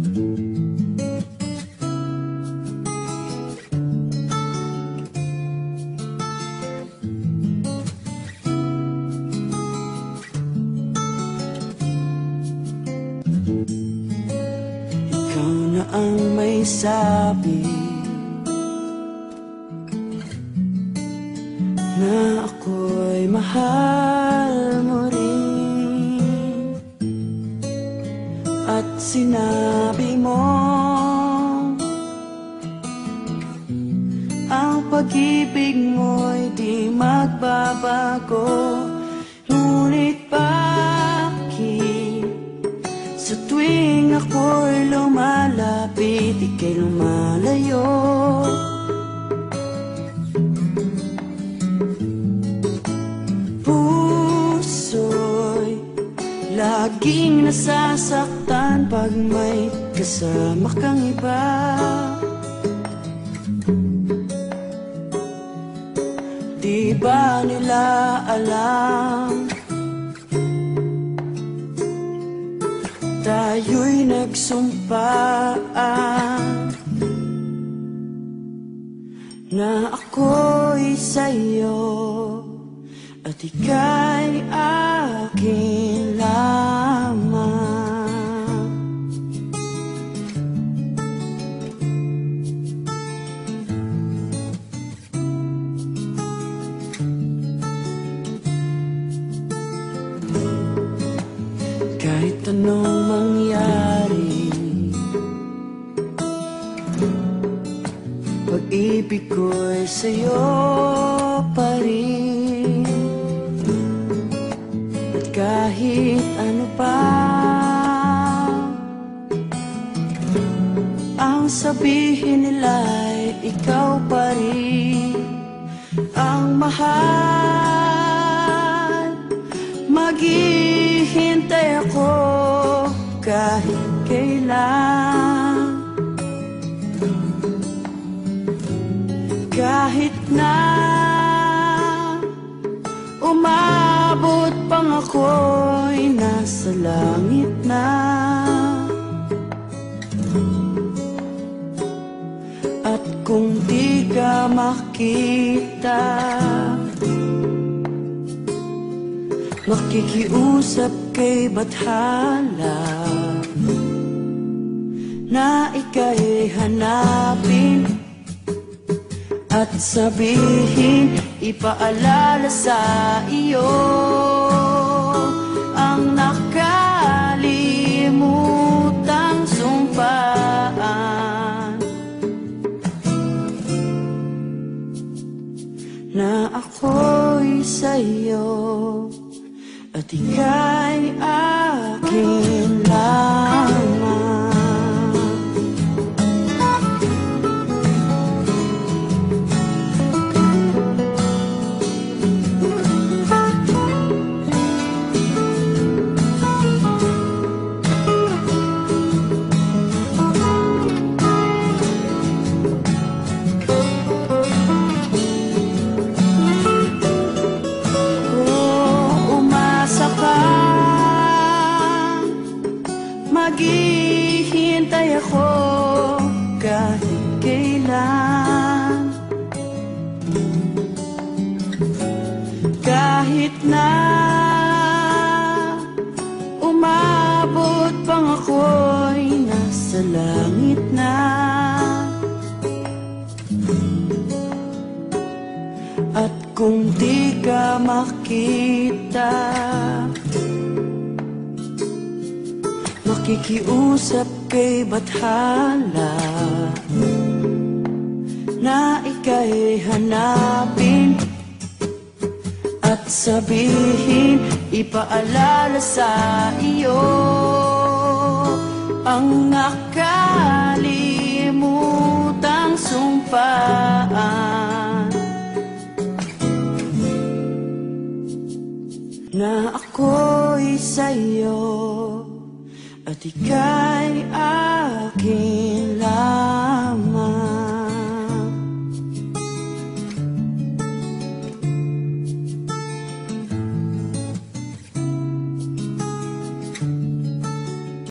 Ikaw na ang sabi Na ako'y mahal At sinabi mo. Ang pag-ibig mo'y di magbabago Ngunit bakit? Sa tuwing ako'y lumalapit, ika'y lumalayo laging nasasaktan pag may kasama kang iba. Di ba nila alam? Tayo'y nagsumpaan Na ako'y sa'yo At ika'y akin lamang. Kahit anong mangyari Pag-ibig ko'y sa'yo sabihin nila'y ikaw pa rin Ang mahal. Maghihintay ako kahit kailan. Kahit na umabot pang ako'y nasa langit na kung di ka makita. Makikiusap kay Bathala Na ika'y hanapin At sabihin Ipaalala sa iyo Ang nakalimutang ako'y sa'yo at ika'y akin lamang Maghihintay ako kahit kailan. Kahit na umabot pang ako'y nasa langit na. At kung di ka makita Makikiusap kay Bathala Na ika'y hanapin At sabihin Ipaalala sa iyo Ang nakalimutang sumpaan. Na ako'y sa'yo at ika'y akin lang.